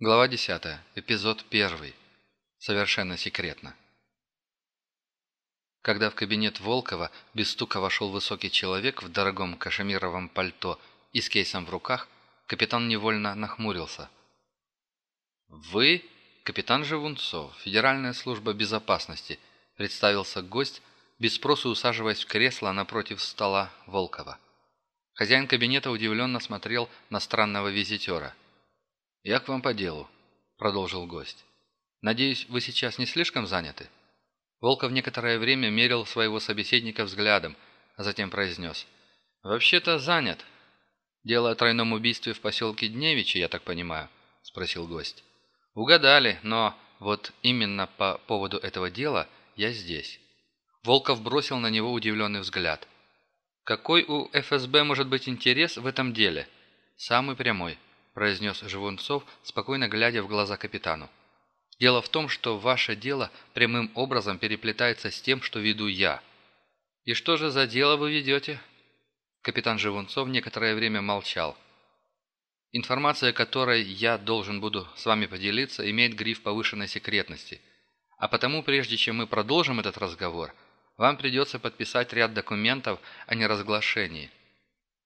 Глава 10. Эпизод 1. Совершенно секретно. Когда в кабинет Волкова без стука вошел высокий человек в дорогом кашемировом пальто и с кейсом в руках, капитан невольно нахмурился. «Вы, капитан Живунцов, Федеральная служба безопасности», представился гость, без спросу усаживаясь в кресло напротив стола Волкова. Хозяин кабинета удивленно смотрел на странного визитера – «Я к вам по делу», — продолжил гость. «Надеюсь, вы сейчас не слишком заняты?» Волков некоторое время мерил своего собеседника взглядом, а затем произнес. «Вообще-то занят. Дело о тройном убийстве в поселке Дневичи, я так понимаю?» — спросил гость. «Угадали, но вот именно по поводу этого дела я здесь». Волков бросил на него удивленный взгляд. «Какой у ФСБ может быть интерес в этом деле?» «Самый прямой произнес Живунцов, спокойно глядя в глаза капитану. «Дело в том, что ваше дело прямым образом переплетается с тем, что веду я». «И что же за дело вы ведете?» Капитан Живунцов некоторое время молчал. «Информация, которой я должен буду с вами поделиться, имеет гриф повышенной секретности. А потому, прежде чем мы продолжим этот разговор, вам придется подписать ряд документов о неразглашении».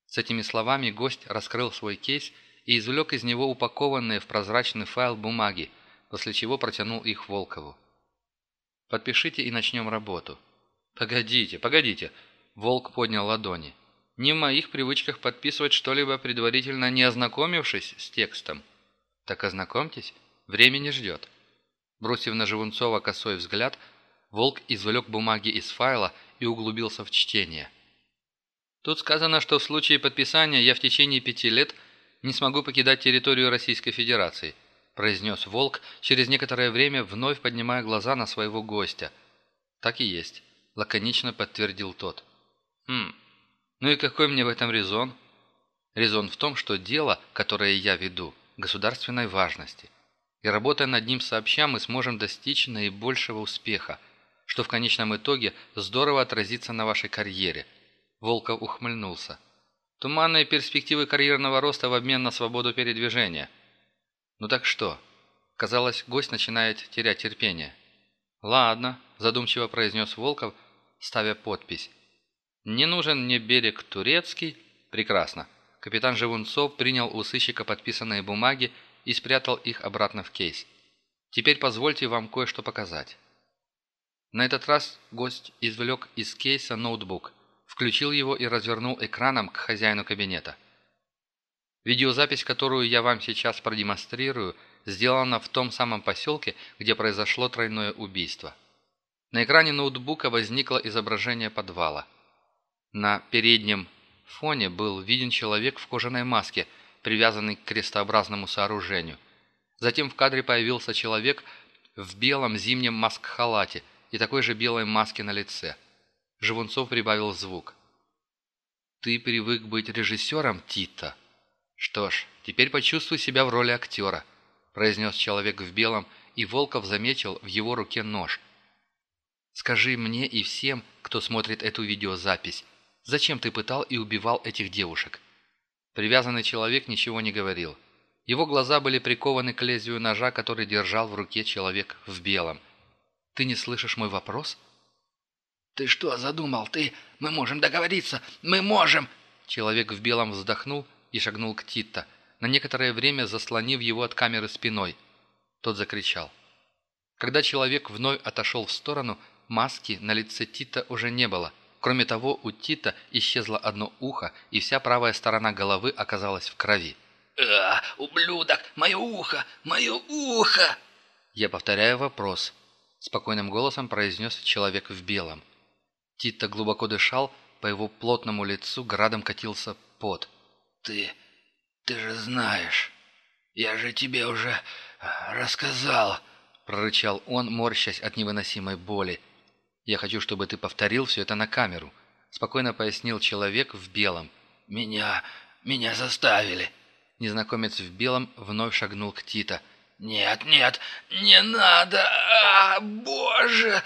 С этими словами гость раскрыл свой кейс и извлек из него упакованные в прозрачный файл бумаги, после чего протянул их Волкову. «Подпишите и начнем работу». «Погодите, погодите!» Волк поднял ладони. «Не в моих привычках подписывать что-либо, предварительно не ознакомившись с текстом». «Так ознакомьтесь, время не ждет». Бросив на Живунцова косой взгляд, Волк извлек бумаги из файла и углубился в чтение. Тут сказано, что в случае подписания я в течение пяти лет – не смогу покидать территорию Российской Федерации», произнес Волк, через некоторое время вновь поднимая глаза на своего гостя. «Так и есть», — лаконично подтвердил тот. «Хм, ну и какой мне в этом резон?» «Резон в том, что дело, которое я веду, государственной важности. И работая над ним сообща, мы сможем достичь наибольшего успеха, что в конечном итоге здорово отразится на вашей карьере». Волков ухмыльнулся. Туманные перспективы карьерного роста в обмен на свободу передвижения. Ну так что? Казалось, гость начинает терять терпение. «Ладно», – задумчиво произнес Волков, ставя подпись. «Не нужен мне берег турецкий». «Прекрасно». Капитан Живунцов принял у сыщика подписанные бумаги и спрятал их обратно в кейс. «Теперь позвольте вам кое-что показать». На этот раз гость извлек из кейса ноутбук – включил его и развернул экраном к хозяину кабинета. Видеозапись, которую я вам сейчас продемонстрирую, сделана в том самом поселке, где произошло тройное убийство. На экране ноутбука возникло изображение подвала. На переднем фоне был виден человек в кожаной маске, привязанный к крестообразному сооружению. Затем в кадре появился человек в белом зимнем маск-халате и такой же белой маске на лице – Живунцов прибавил звук. «Ты привык быть режиссером, Тита?» «Что ж, теперь почувствуй себя в роли актера», – произнес человек в белом, и Волков заметил в его руке нож. «Скажи мне и всем, кто смотрит эту видеозапись, зачем ты пытал и убивал этих девушек?» Привязанный человек ничего не говорил. Его глаза были прикованы к лезвию ножа, который держал в руке человек в белом. «Ты не слышишь мой вопрос?» «Ты что задумал? Ты... Мы можем договориться! Мы можем!» Человек в белом вздохнул и шагнул к Титта, на некоторое время заслонив его от камеры спиной. Тот закричал. Когда человек вновь отошел в сторону, маски на лице Тита уже не было. Кроме того, у Тита исчезло одно ухо, и вся правая сторона головы оказалась в крови. «А, ублюдок! Мое ухо! Мое ухо!» «Я повторяю вопрос», — спокойным голосом произнес человек в белом. Тита глубоко дышал, по его плотному лицу градом катился пот. «Ты... ты же знаешь. Я же тебе уже а, рассказал», — прорычал он, морщась от невыносимой боли. «Я хочу, чтобы ты повторил все это на камеру», — спокойно пояснил человек в белом. «Меня... меня заставили». Незнакомец в белом вновь шагнул к Тита. «Нет, нет, не надо! А, боже!»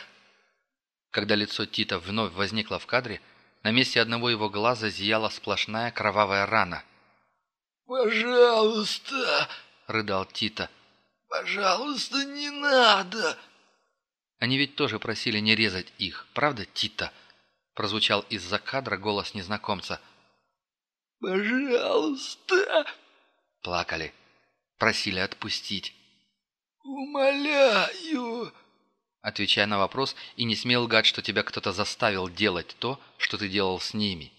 Когда лицо Тита вновь возникло в кадре, на месте одного его глаза зияла сплошная кровавая рана. «Пожалуйста!» — рыдал Тита. «Пожалуйста, не надо!» Они ведь тоже просили не резать их, правда, Тита?» Прозвучал из-за кадра голос незнакомца. «Пожалуйста!» Плакали. Просили отпустить. «Умоляю!» Отвечая на вопрос и не смел лгать, что тебя кто-то заставил делать то, что ты делал с ними.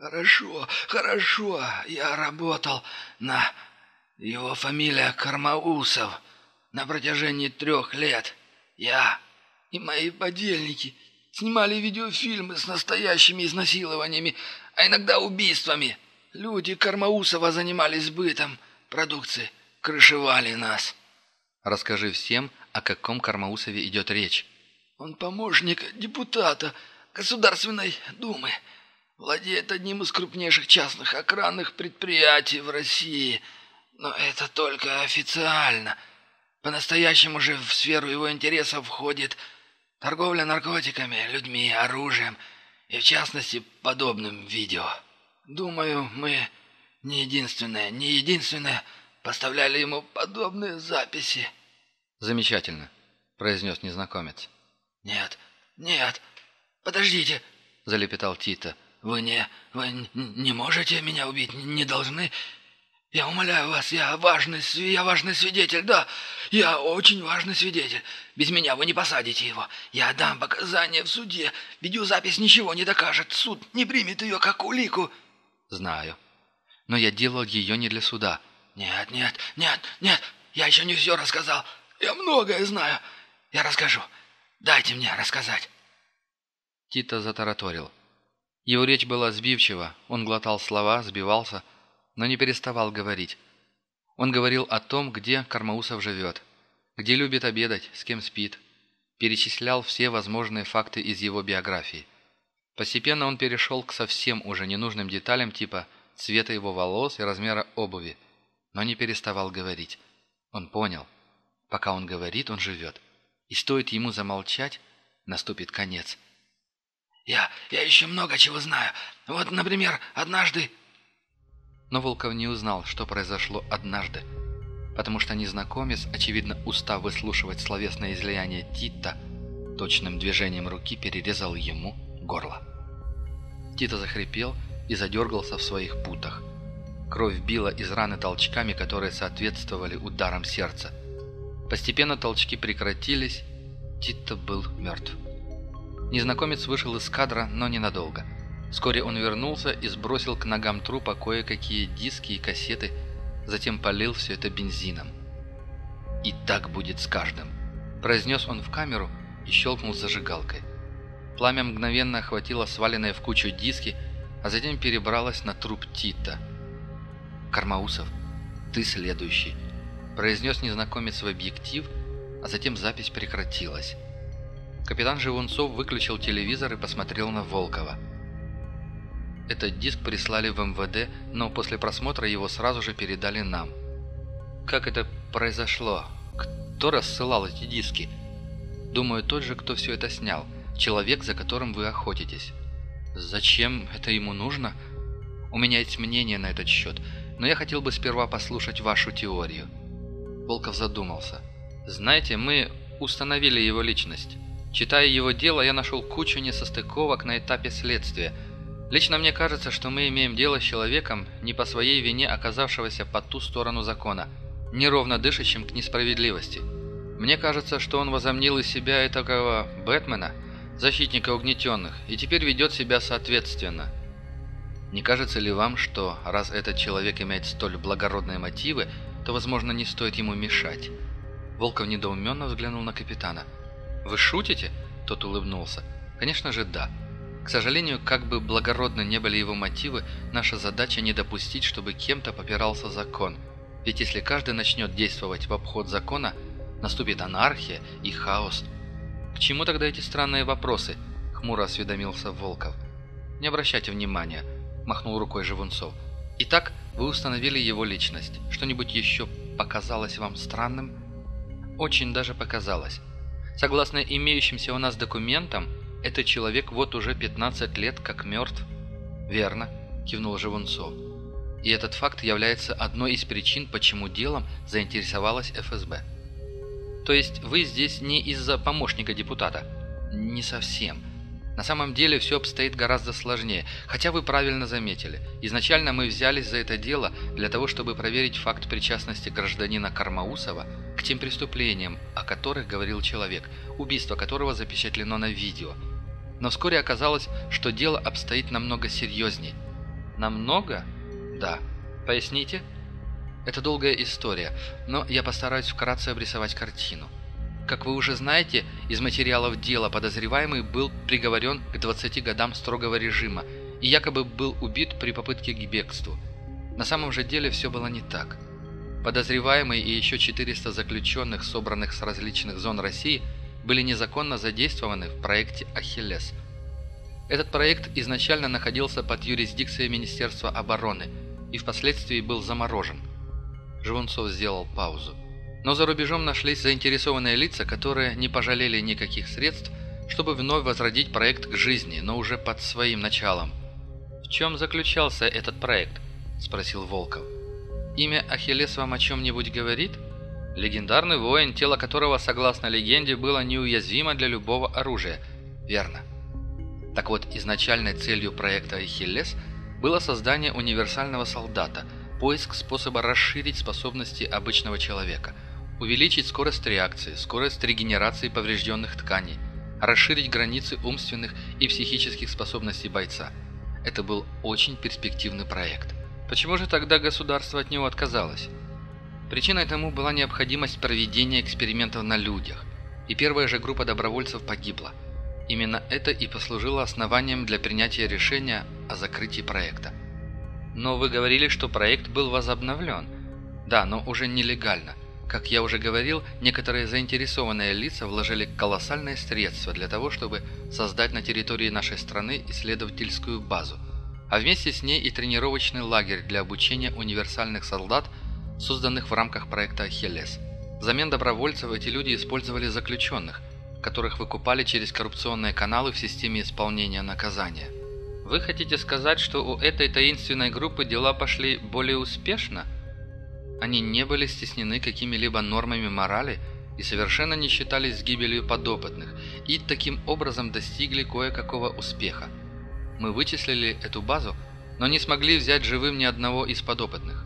«Хорошо, хорошо. Я работал на... Его фамилия Кармаусов. На протяжении трех лет. Я и мои подельники снимали видеофильмы с настоящими изнасилованиями, а иногда убийствами. Люди Кармаусова занимались бытом продукции, крышевали нас». «Расскажи всем, о каком Кармаусове идет речь». «Он помощник депутата Государственной Думы» владеет одним из крупнейших частных охранных предприятий в России. Но это только официально. По-настоящему же в сферу его интересов входит торговля наркотиками, людьми, оружием и, в частности, подобным видео. Думаю, мы не единственные, не единственные поставляли ему подобные записи». «Замечательно», — произнес незнакомец. «Нет, нет, подождите», — залепетал Тита. «Вы не... вы не можете меня убить, не должны. Я умоляю вас, я важный, я важный свидетель, да, я очень важный свидетель. Без меня вы не посадите его. Я дам показания в суде. Видеозапись ничего не докажет. Суд не примет ее как улику». «Знаю. Но я делал ее не для суда». «Нет, нет, нет, нет, я еще не все рассказал. Я многое знаю. Я расскажу. Дайте мне рассказать». Тита затараторил. Его речь была сбивчива, он глотал слова, сбивался, но не переставал говорить. Он говорил о том, где Кармаусов живет, где любит обедать, с кем спит. Перечислял все возможные факты из его биографии. Постепенно он перешел к совсем уже ненужным деталям типа цвета его волос и размера обуви, но не переставал говорить. Он понял. Пока он говорит, он живет. И стоит ему замолчать, наступит конец. Я... я еще много чего знаю. Вот, например, однажды...» Но Волков не узнал, что произошло однажды, потому что незнакомец, очевидно устав выслушивать словесное излияние Тита, точным движением руки перерезал ему горло. Тита захрипел и задергался в своих путах. Кровь била из раны толчками, которые соответствовали ударам сердца. Постепенно толчки прекратились, Тита был мертв. Незнакомец вышел из кадра, но ненадолго. Вскоре он вернулся и сбросил к ногам трупа кое-какие диски и кассеты, затем полил все это бензином. «И так будет с каждым», – произнес он в камеру и щелкнул зажигалкой. Пламя мгновенно охватило сваленные в кучу диски, а затем перебралось на труп Тита. «Кармаусов, ты следующий», – произнес незнакомец в объектив, а затем запись прекратилась. Капитан Живунцов выключил телевизор и посмотрел на Волкова. Этот диск прислали в МВД, но после просмотра его сразу же передали нам. Как это произошло? Кто рассылал эти диски? Думаю, тот же, кто все это снял. Человек, за которым вы охотитесь. Зачем это ему нужно? У меня есть мнение на этот счет, но я хотел бы сперва послушать вашу теорию. Волков задумался. Знаете, мы установили его личность. Читая его дело, я нашел кучу несостыковок на этапе следствия. Лично мне кажется, что мы имеем дело с человеком, не по своей вине оказавшегося по ту сторону закона, неровно дышащим к несправедливости. Мне кажется, что он возомнил из себя этакого Бэтмена, защитника угнетенных, и теперь ведет себя соответственно. Не кажется ли вам, что раз этот человек имеет столь благородные мотивы, то, возможно, не стоит ему мешать? Волков недоуменно взглянул на капитана – «Вы шутите?» – тот улыбнулся. «Конечно же, да. К сожалению, как бы благородны не были его мотивы, наша задача не допустить, чтобы кем-то попирался закон. Ведь если каждый начнет действовать в обход закона, наступит анархия и хаос. К чему тогда эти странные вопросы?» – хмуро осведомился Волков. «Не обращайте внимания», – махнул рукой Живунцов. «Итак, вы установили его личность. Что-нибудь еще показалось вам странным?» «Очень даже показалось. Согласно имеющимся у нас документам, этот человек вот уже 15 лет как мертв. Верно, кивнул Живунцов. И этот факт является одной из причин, почему делом заинтересовалась ФСБ. То есть вы здесь не из-за помощника депутата? Не совсем. На самом деле все обстоит гораздо сложнее, хотя вы правильно заметили. Изначально мы взялись за это дело для того, чтобы проверить факт причастности гражданина Кармаусова к тем преступлениям, о которых говорил человек, убийство которого запечатлено на видео. Но вскоре оказалось, что дело обстоит намного серьезнее. Намного? Да. Поясните? Это долгая история, но я постараюсь вкратце обрисовать картину. Как вы уже знаете, из материалов дела подозреваемый был приговорен к 20 годам строгого режима и якобы был убит при попытке к бегству. На самом же деле все было не так. Подозреваемый и еще 400 заключенных, собранных с различных зон России, были незаконно задействованы в проекте «Ахиллес». Этот проект изначально находился под юрисдикцией Министерства обороны и впоследствии был заморожен. Живунцов сделал паузу. Но за рубежом нашлись заинтересованные лица, которые не пожалели никаких средств, чтобы вновь возродить проект к жизни, но уже под своим началом. «В чем заключался этот проект?» – спросил Волков. «Имя Ахиллес вам о чем-нибудь говорит?» Легендарный воин, тело которого, согласно легенде, было неуязвимо для любого оружия. Верно. Так вот, изначальной целью проекта «Ахиллес» было создание универсального солдата, поиск способа расширить способности обычного человека – увеличить скорость реакции, скорость регенерации поврежденных тканей, расширить границы умственных и психических способностей бойца. Это был очень перспективный проект. Почему же тогда государство от него отказалось? Причиной тому была необходимость проведения экспериментов на людях, и первая же группа добровольцев погибла. Именно это и послужило основанием для принятия решения о закрытии проекта. Но вы говорили, что проект был возобновлен. Да, но уже нелегально. Как я уже говорил, некоторые заинтересованные лица вложили колоссальные средства для того, чтобы создать на территории нашей страны исследовательскую базу, а вместе с ней и тренировочный лагерь для обучения универсальных солдат, созданных в рамках проекта «Ахиллес». Взамен добровольцев эти люди использовали заключенных, которых выкупали через коррупционные каналы в системе исполнения наказания. Вы хотите сказать, что у этой таинственной группы дела пошли более успешно? Они не были стеснены какими-либо нормами морали и совершенно не считались с гибелью подопытных, и таким образом достигли кое-какого успеха. Мы вычислили эту базу, но не смогли взять живым ни одного из подопытных.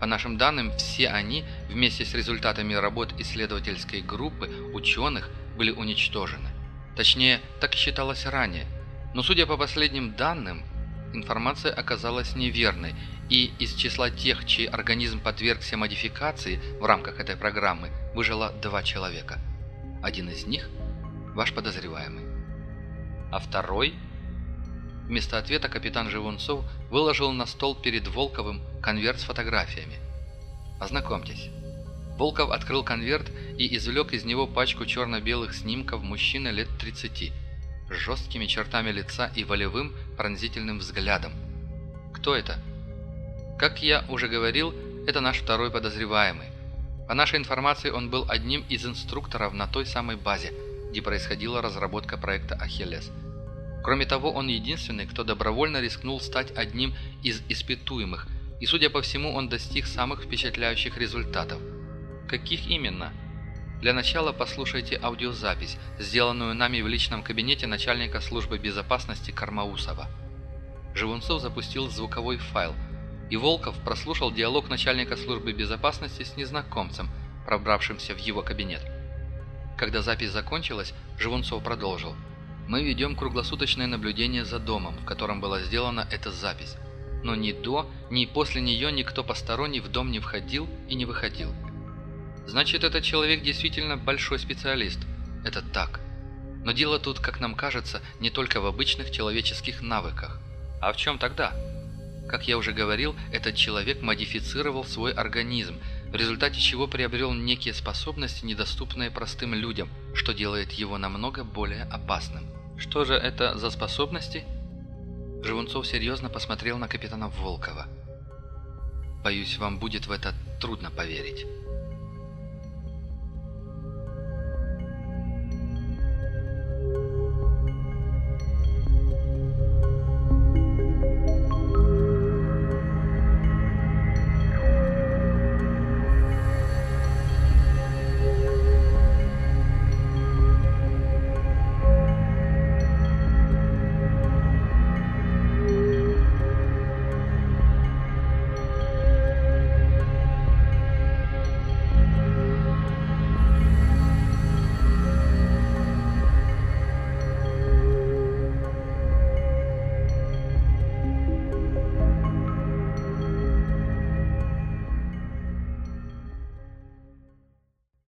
По нашим данным, все они, вместе с результатами работ исследовательской группы ученых, были уничтожены. Точнее, так считалось ранее. Но судя по последним данным, информация оказалась неверной, и из числа тех, чей организм подвергся модификации в рамках этой программы, выжило два человека. Один из них – ваш подозреваемый. А второй? Вместо ответа капитан Живунцов выложил на стол перед Волковым конверт с фотографиями. Ознакомьтесь. Волков открыл конверт и извлек из него пачку черно-белых снимков мужчины лет 30, жесткими чертами лица и волевым пронзительным взглядом. «Кто это?» Как я уже говорил, это наш второй подозреваемый. По нашей информации, он был одним из инструкторов на той самой базе, где происходила разработка проекта «Ахиллес». Кроме того, он единственный, кто добровольно рискнул стать одним из испытуемых, и, судя по всему, он достиг самых впечатляющих результатов. Каких именно? Для начала послушайте аудиозапись, сделанную нами в личном кабинете начальника службы безопасности Кармаусова. Живунцов запустил звуковой файл – и Волков прослушал диалог начальника службы безопасности с незнакомцем, пробравшимся в его кабинет. Когда запись закончилась, Живунцов продолжил. «Мы ведем круглосуточное наблюдение за домом, в котором была сделана эта запись. Но ни до, ни после нее никто посторонний в дом не входил и не выходил. Значит, этот человек действительно большой специалист. Это так. Но дело тут, как нам кажется, не только в обычных человеческих навыках. А в чем тогда?» Как я уже говорил, этот человек модифицировал свой организм, в результате чего приобрел некие способности, недоступные простым людям, что делает его намного более опасным. Что же это за способности? Живунцов серьезно посмотрел на капитана Волкова. «Боюсь, вам будет в это трудно поверить».